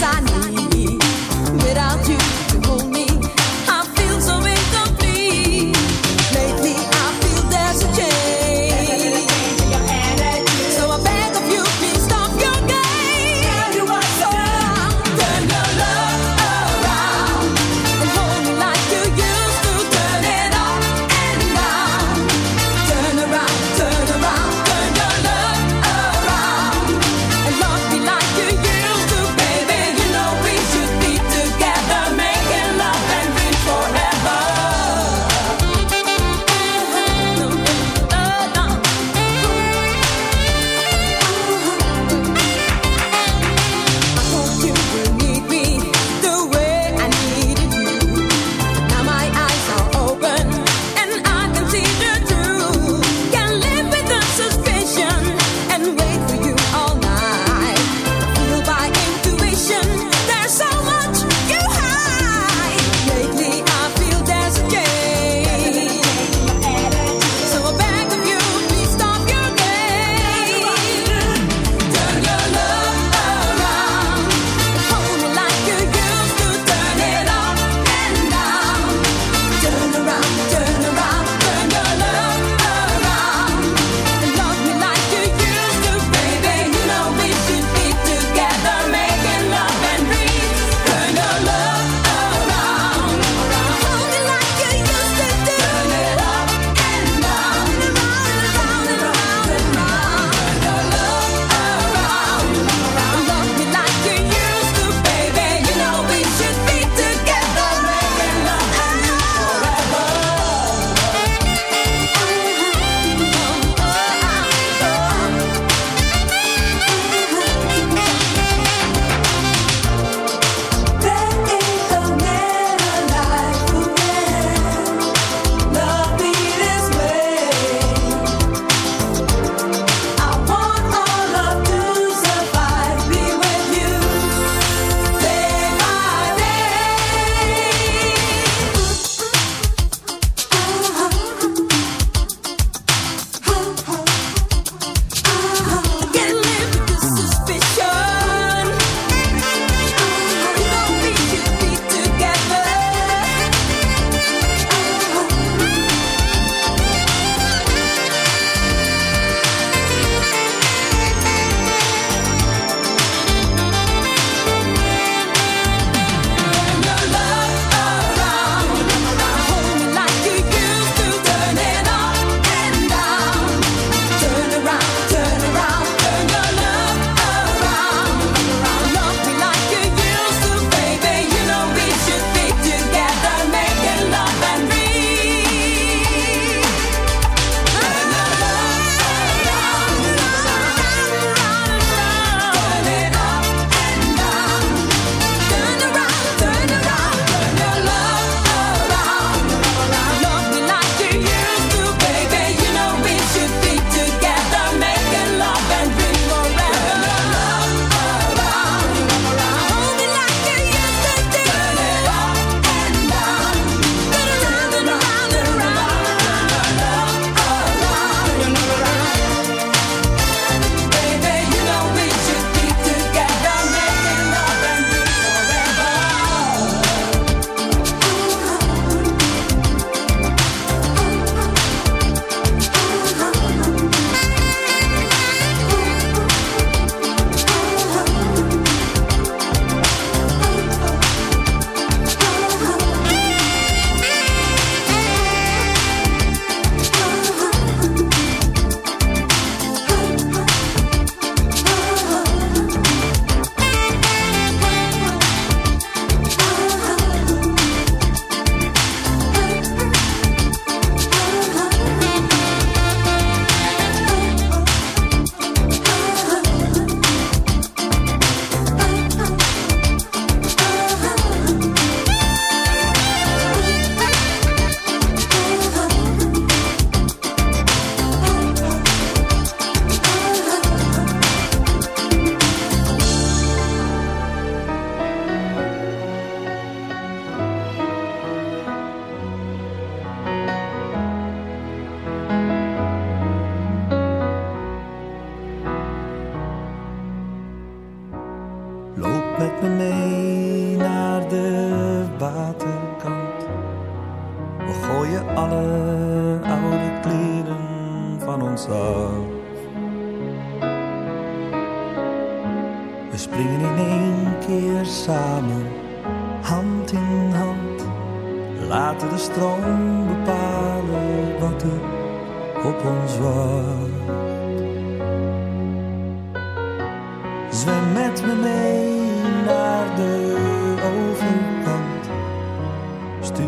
I need.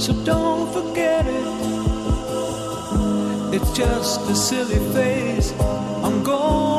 so don't forget it. It's just a silly phase. I'm going.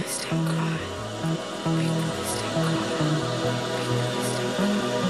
Make noise, take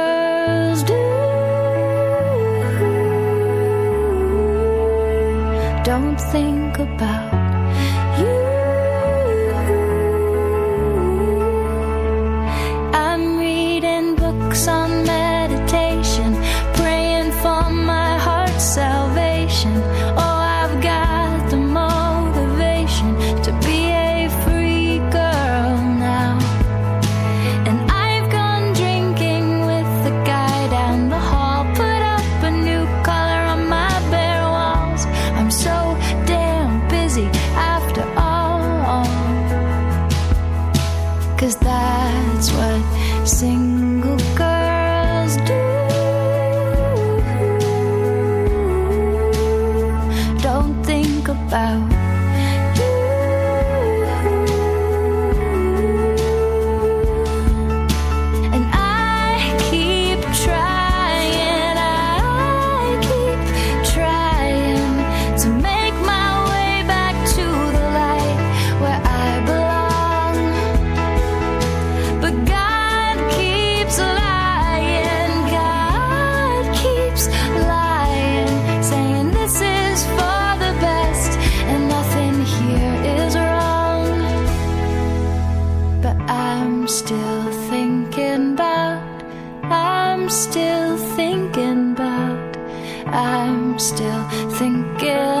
something I'm still thinking.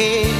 head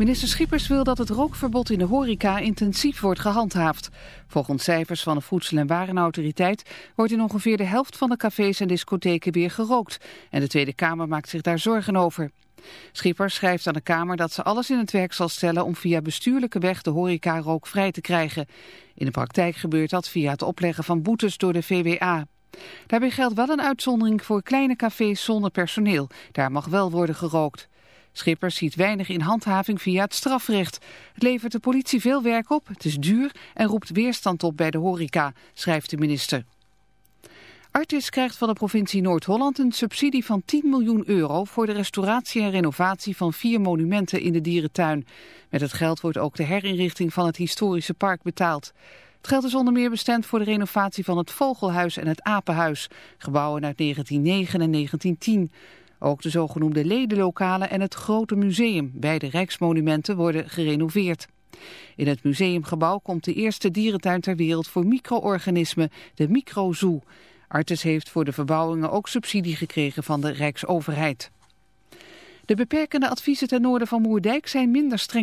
Minister Schippers wil dat het rookverbod in de horeca intensief wordt gehandhaafd. Volgens cijfers van de Voedsel- en Warenautoriteit wordt in ongeveer de helft van de cafés en discotheken weer gerookt. En de Tweede Kamer maakt zich daar zorgen over. Schippers schrijft aan de Kamer dat ze alles in het werk zal stellen om via bestuurlijke weg de horeca rookvrij te krijgen. In de praktijk gebeurt dat via het opleggen van boetes door de VWA. Daarbij geldt wel een uitzondering voor kleine cafés zonder personeel. Daar mag wel worden gerookt. Schippers ziet weinig in handhaving via het strafrecht. Het levert de politie veel werk op, het is duur en roept weerstand op bij de horeca, schrijft de minister. Artis krijgt van de provincie Noord-Holland een subsidie van 10 miljoen euro voor de restauratie en renovatie van vier monumenten in de dierentuin. Met het geld wordt ook de herinrichting van het historische park betaald. Het geld is onder meer bestemd voor de renovatie van het Vogelhuis en het Apenhuis, gebouwen uit 1909 en 1910. Ook de zogenoemde ledenlokalen en het Grote Museum, beide rijksmonumenten, worden gerenoveerd. In het museumgebouw komt de eerste dierentuin ter wereld voor micro-organismen, de Microzoo. Artes heeft voor de verbouwingen ook subsidie gekregen van de Rijksoverheid. De beperkende adviezen ten noorden van Moerdijk zijn minder streng.